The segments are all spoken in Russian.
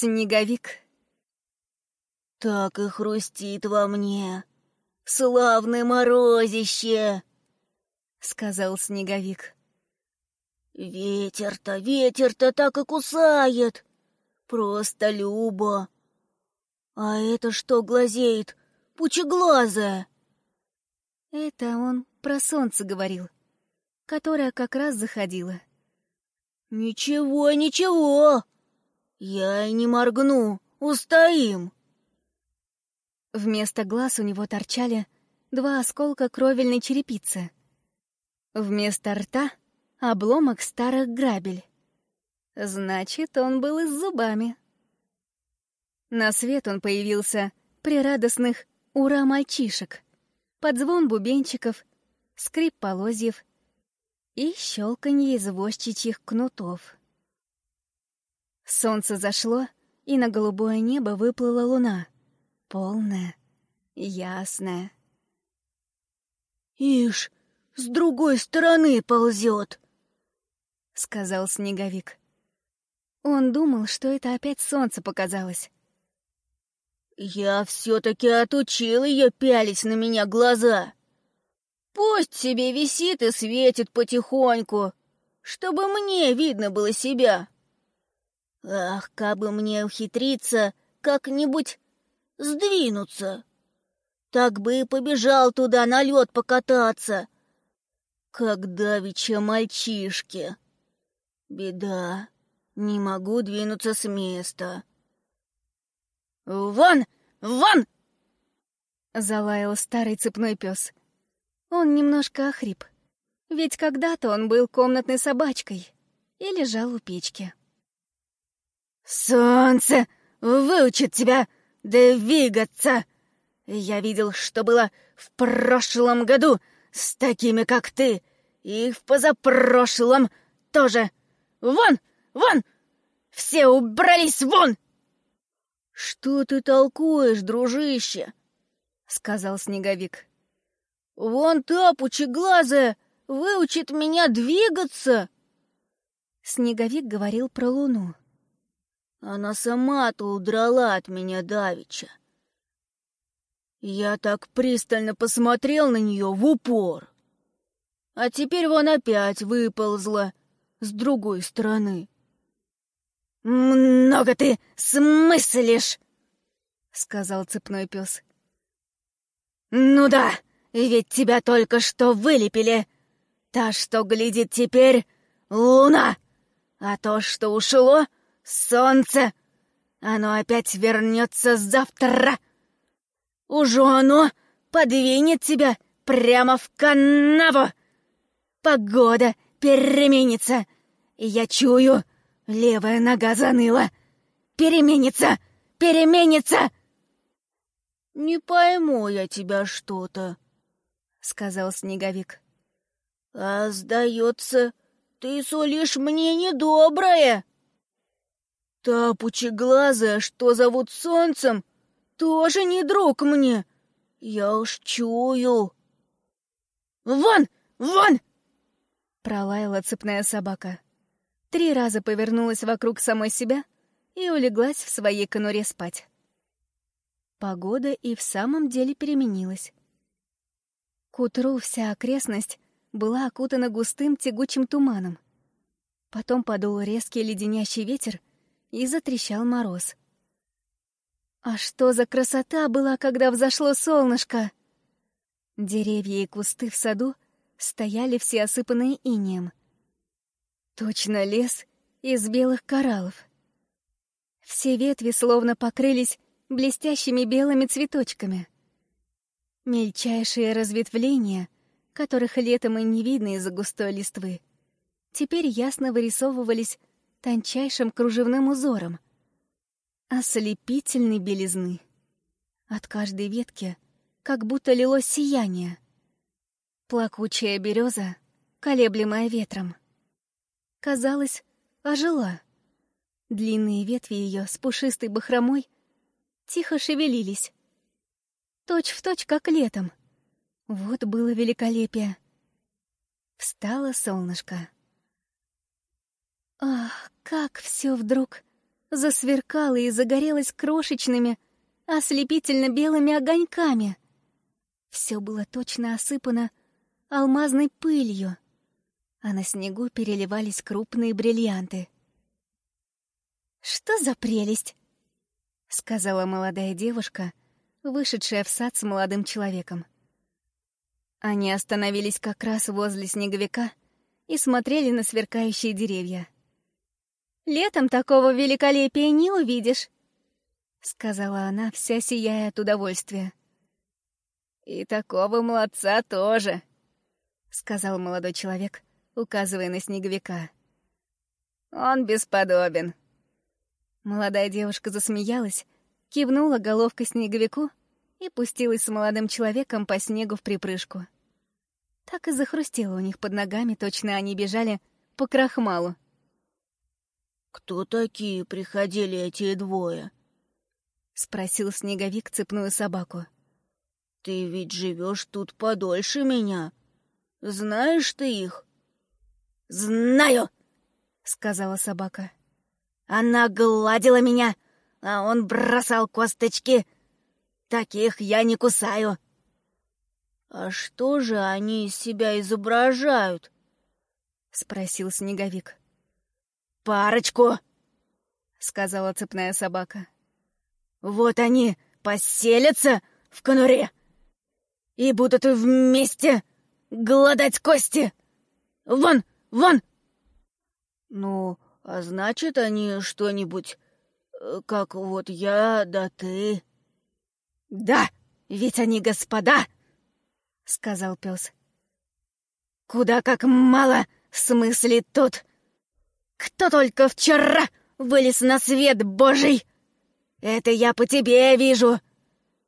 Снеговик. Так и хрустит во мне. Славное морозище, — сказал Снеговик. Ветер-то, ветер-то так и кусает. Просто любо. А это что глазеет? Пучеглазая. Это он про солнце говорил, которое как раз заходило. Ничего, ничего. Я и не моргну, устоим. Вместо глаз у него торчали два осколка кровельной черепицы. Вместо рта — обломок старых грабель. Значит, он был и с зубами. На свет он появился при радостных «Ура, мальчишек!» под звон бубенчиков, скрип полозьев и щелканье извозчичьих кнутов. Солнце зашло, и на голубое небо выплыла луна — полная, ясная. «Ишь, с другой стороны ползет!» — сказал Снеговик. Он думал, что это опять солнце показалось. «Я все-таки отучил ее пялить на меня глаза. Пусть себе висит и светит потихоньку, чтобы мне видно было себя. Ах, как бы мне ухитриться как-нибудь сдвинуться. Так бы и побежал туда на лед покататься. Как давеча мальчишки. Беда, не могу двинуться с места. «Вон! Вон!» — залаял старый цепной пес. Он немножко охрип, ведь когда-то он был комнатной собачкой и лежал у печки. «Солнце выучит тебя двигаться. Я видел, что было в прошлом году с такими, как ты, и в позапрошлом тоже. Вон, вон! Все убрались вон!» «Что ты толкуешь, дружище?» — сказал Снеговик. «Вон та пучеглазая выучит меня двигаться!» Снеговик говорил про луну. Она сама-то удрала от меня давеча. Я так пристально посмотрел на нее в упор. А теперь вон опять выползла с другой стороны. «Много ты смыслишь!» — сказал цепной пес. «Ну да, ведь тебя только что вылепили. Та, что глядит теперь, — луна, а то, что ушло — Солнце! Оно опять вернется завтра! Уже оно подвинет тебя прямо в канаву! Погода переменится, я чую, левая нога заныла. Переменится! Переменится! «Не пойму я тебя что-то», — сказал Снеговик. «А, сдается, ты сулишь мне недоброе». Та пучеглазая, что зовут Солнцем, тоже не друг мне. Я уж чую. «Вон! Вон!» Пролаяла цепная собака. Три раза повернулась вокруг самой себя и улеглась в своей конуре спать. Погода и в самом деле переменилась. К утру вся окрестность была окутана густым тягучим туманом. Потом подул резкий леденящий ветер, и затрещал мороз. А что за красота была, когда взошло солнышко! Деревья и кусты в саду стояли все осыпанные инеем. Точно лес из белых кораллов. Все ветви словно покрылись блестящими белыми цветочками. Мельчайшие разветвления, которых летом и не видно из-за густой листвы, теперь ясно вырисовывались тончайшим кружевным узором. Ослепительной белизны. От каждой ветки как будто лилось сияние. Плакучая береза, колеблемая ветром. Казалось, ожила. Длинные ветви ее с пушистой бахромой тихо шевелились. Точь в точь, как летом. Вот было великолепие. Встало солнышко. Ах, как все вдруг засверкала и загорелась крошечными, ослепительно-белыми огоньками. Все было точно осыпано алмазной пылью, а на снегу переливались крупные бриллианты. «Что за прелесть!» — сказала молодая девушка, вышедшая в сад с молодым человеком. Они остановились как раз возле снеговика и смотрели на сверкающие деревья. «Летом такого великолепия не увидишь», — сказала она, вся сияя от удовольствия. «И такого молодца тоже», — сказал молодой человек, указывая на снеговика. «Он бесподобен». Молодая девушка засмеялась, кивнула головкой снеговику и пустилась с молодым человеком по снегу в припрыжку. Так и захрустело у них под ногами, точно они бежали по крахмалу. «Кто такие приходили эти двое?» — спросил снеговик цепную собаку. «Ты ведь живешь тут подольше меня. Знаешь ты их?» «Знаю!» — сказала собака. «Она гладила меня, а он бросал косточки. Таких я не кусаю». «А что же они из себя изображают?» — спросил Снеговик. «Парочку!» — сказала цепная собака. «Вот они поселятся в конуре и будут вместе гладать кости. Вон, вон!» «Ну, а значит, они что-нибудь, э, как вот я да ты?» «Да, ведь они господа!» — сказал пес. «Куда как мало смысле тут! Кто только вчера вылез на свет Божий! Это я по тебе вижу!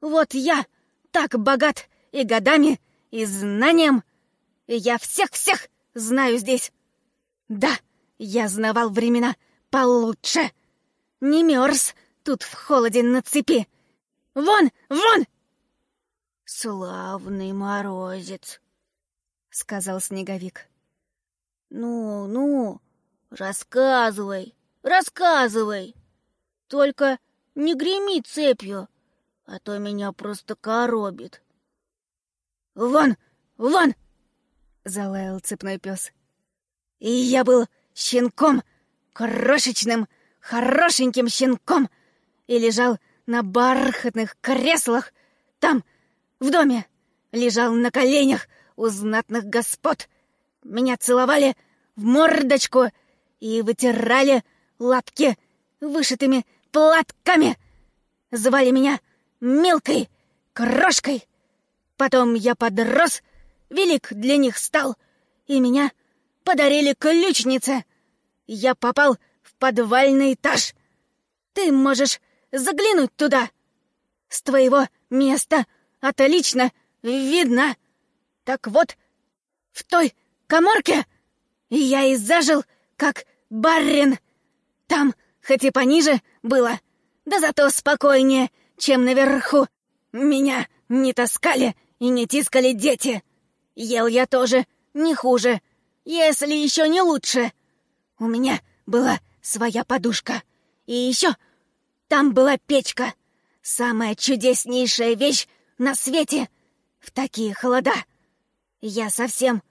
Вот я так богат и годами, и знанием, я всех-всех знаю здесь! Да, я знавал времена получше! Не мерз тут в холоде на цепи! Вон, вон!» «Славный морозец», — сказал Снеговик. «Ну, ну, рассказывай, рассказывай. Только не греми цепью, а то меня просто коробит». «Вон, вон!» — залаял цепной пес. «И я был щенком, крошечным, хорошеньким щенком, и лежал на бархатных креслах там, в доме, лежал на коленях у знатных господ. Меня целовали в мордочку и вытирали лапки вышитыми платками. Звали меня мелкой, крошкой. Потом я подрос, велик для них стал, и меня подарили ключнице. Я попал в подвальный этаж. Ты можешь заглянуть туда. С твоего места — отлично видно. Так вот, в той коморке я и зажил, как барин. Там, хоть и пониже было, да зато спокойнее, чем наверху. Меня не таскали и не тискали дети. Ел я тоже не хуже, если еще не лучше. У меня была своя подушка. И еще там была печка. Самая чудеснейшая вещь на свете в такие холода. Я совсем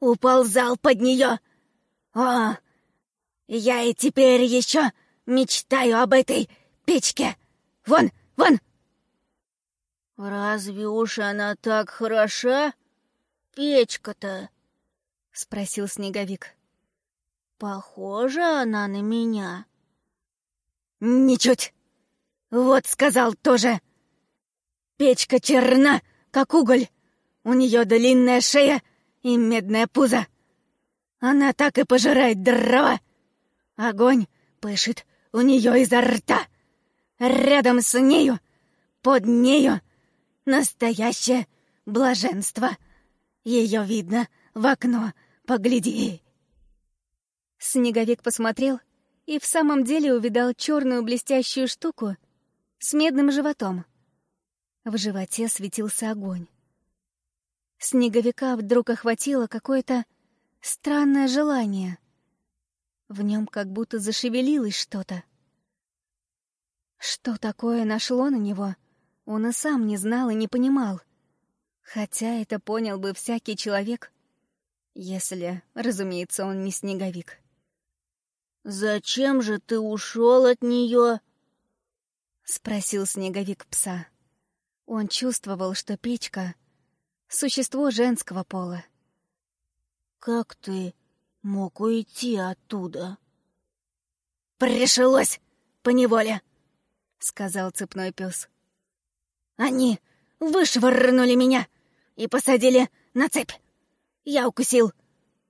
уползал под нее. О, я и теперь еще мечтаю об этой печке. Вон, вон!» «Разве уж она так хороша, печка-то?» — спросил Снеговик. «Похожа она на меня». «Ничуть! Вот сказал тоже!» Печка черна, как уголь. У нее длинная шея и медное пузо. Она так и пожирает дрова. Огонь пышет у нее изо рта. Рядом с нею, под нею, настоящее блаженство. Ее видно в окно, погляди. Снеговик посмотрел и в самом деле увидал черную блестящую штуку с медным животом. В животе светился огонь. Снеговика вдруг охватило какое-то странное желание. В нем как будто зашевелилось что-то. Что такое нашло на него, он и сам не знал и не понимал. Хотя это понял бы всякий человек, если, разумеется, он не снеговик. «Зачем же ты ушел от нее?» — спросил снеговик пса. Он чувствовал, что печка — существо женского пола. «Как ты мог уйти оттуда?» «Пришлось поневоле», — сказал цепной пес. «Они вышвырнули меня и посадили на цепь. Я укусил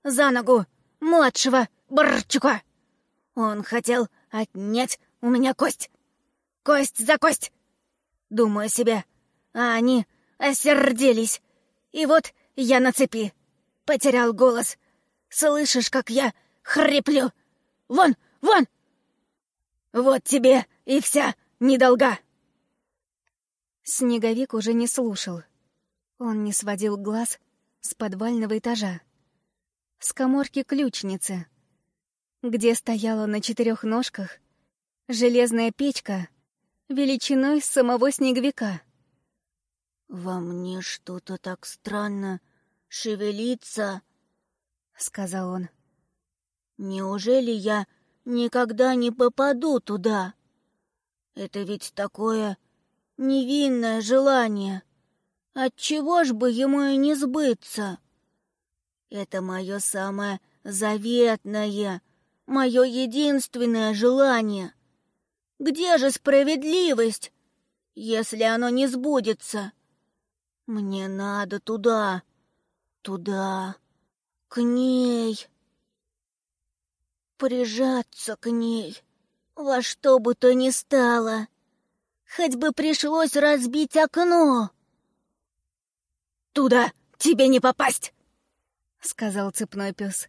за ногу младшего Борчука. Он хотел отнять у меня кость. Кость за кость. Думаю себе, а они осердились. И вот я на цепи. Потерял голос. Слышишь, как я хриплю? Вон, вон! Вот тебе и вся недолга. Снеговик уже не слушал. Он не сводил глаз с подвального этажа. С коморки ключницы, где стояла на четырех ножках железная печка величиной самого снеговика. «Во мне что-то так странно шевелится», — сказал он. «Неужели я никогда не попаду туда? Это ведь такое невинное желание. Отчего ж бы ему и не сбыться? Это мое самое заветное, мое единственное желание. Где же справедливость, если оно не сбудется?» Мне надо туда, туда, к ней. Прижаться к ней, во что бы то ни стало. Хоть бы пришлось разбить окно. «Туда тебе не попасть!» — сказал цепной пес.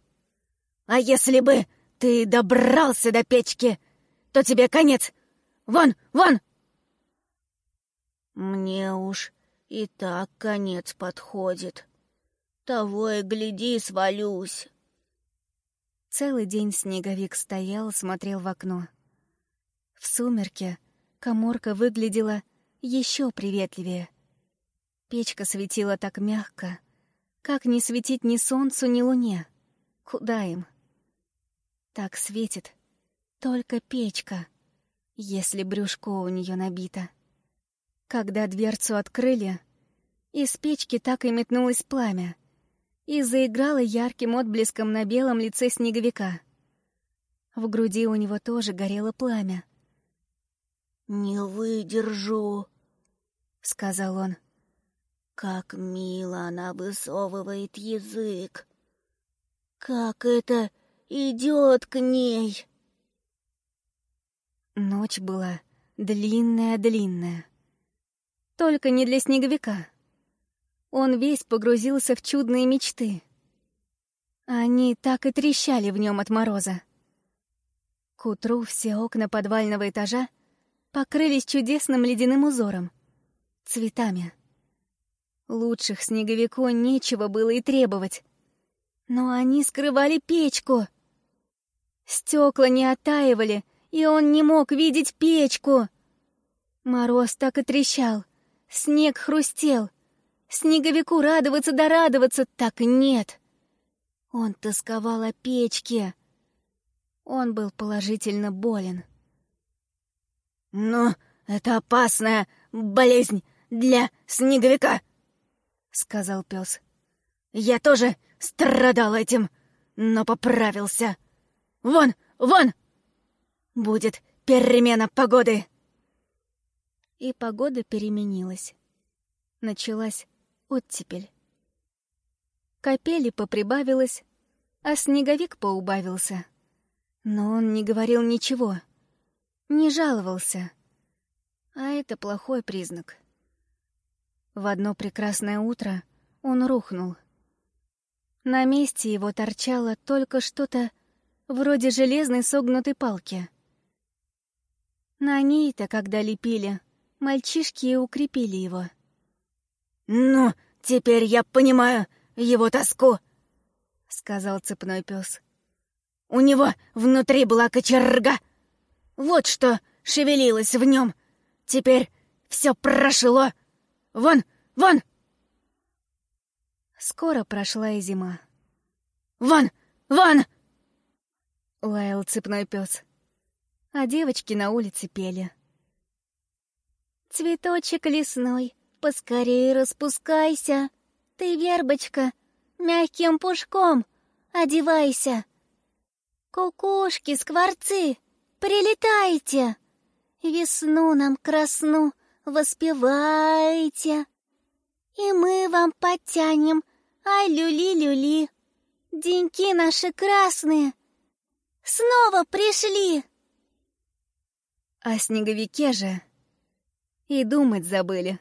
«А если бы ты добрался до печки, то тебе конец! Вон, вон!» «Мне уж и так конец подходит. Того и гляди, свалюсь. Целый день снеговик стоял, смотрел в окно. В сумерке коморка выглядела еще приветливее. Печка светила так мягко, как не светить ни солнцу, ни луне. Куда им? Так светит только печка, если брюшко у нее набито. Когда дверцу открыли, из печки так и метнулось пламя и заиграло ярким отблеском на белом лице снеговика. В груди у него тоже горело пламя. «Не выдержу», — сказал он. «Как мило она высовывает язык! Как это идет к ней!» Ночь была длинная-длинная. Только не для снеговика. Он весь погрузился в чудные мечты. Они так и трещали в нем от мороза. К утру все окна подвального этажа покрылись чудесным ледяным узором, цветами. Лучших снеговику нечего было и требовать. Но они скрывали печку. Стекла не оттаивали, и он не мог видеть печку. Мороз так и трещал, Снег хрустел. Снеговику радоваться да радоваться так нет. Он тосковал о печке. Он был положительно болен. «Ну, это опасная болезнь для снеговика», — сказал пес. «Я тоже страдал этим, но поправился. Вон, вон! Будет перемена погоды!» и погода переменилась. Началась оттепель. Капели поприбавилось, а снеговик поубавился. Но он не говорил ничего, не жаловался. А это плохой признак. В одно прекрасное утро он рухнул. На месте его торчало только что-то вроде железной согнутой палки. На ней-то, когда лепили, Мальчишки и укрепили его. «Ну, теперь я понимаю его тоску», — сказал цепной пес. «У него внутри была кочерга. Вот что шевелилась в нем. Теперь все прошло. Вон, вон!» Скоро прошла и зима. «Вон, вон!» — лаял цепной пес. А девочки на улице пели. «Цветочек лесной, поскорее распускайся, ты, вербочка, мягким пушком одевайся. Кукушки, скворцы, прилетайте, весну нам красну воспевайте. И мы вам потянем, ай, люли-люли, деньки наши красные снова пришли. О снеговике же и думать забыли.